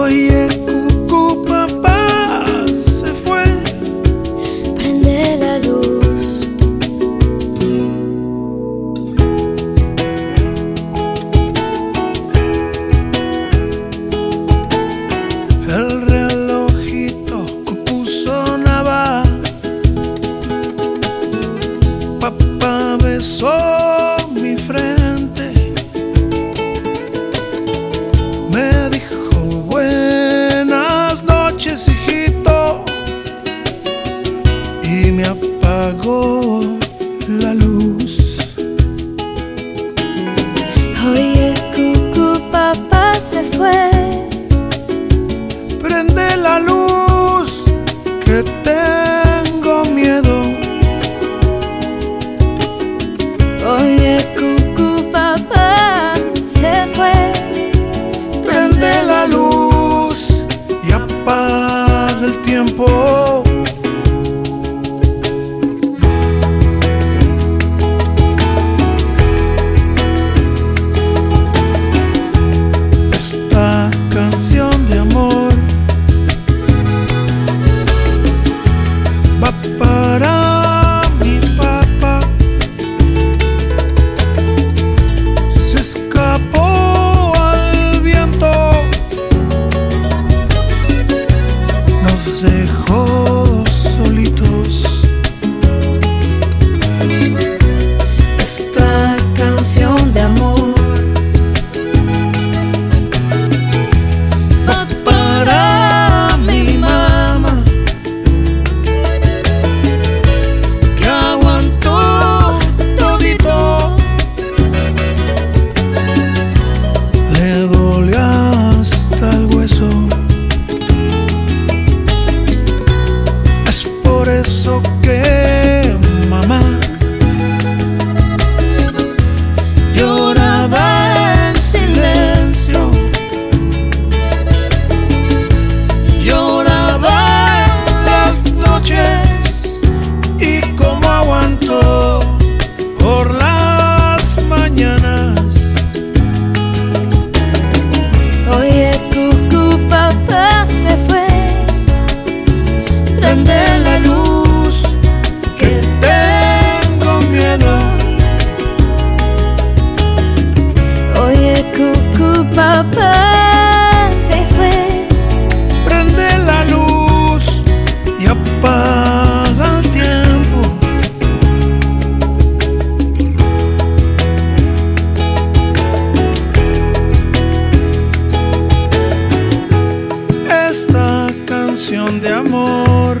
oye oh, yeah. Oh yeah que de amor.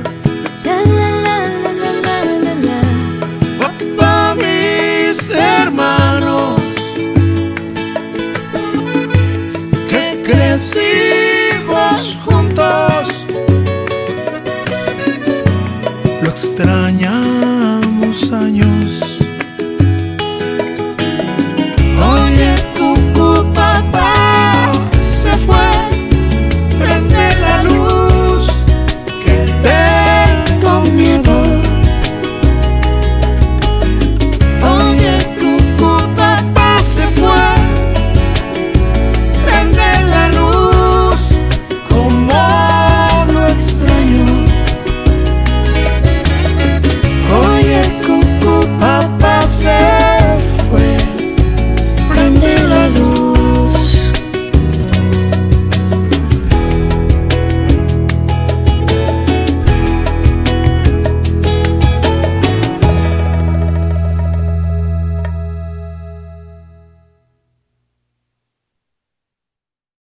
La, mis hermanos, que crecimos juntos, lo extrañamos años.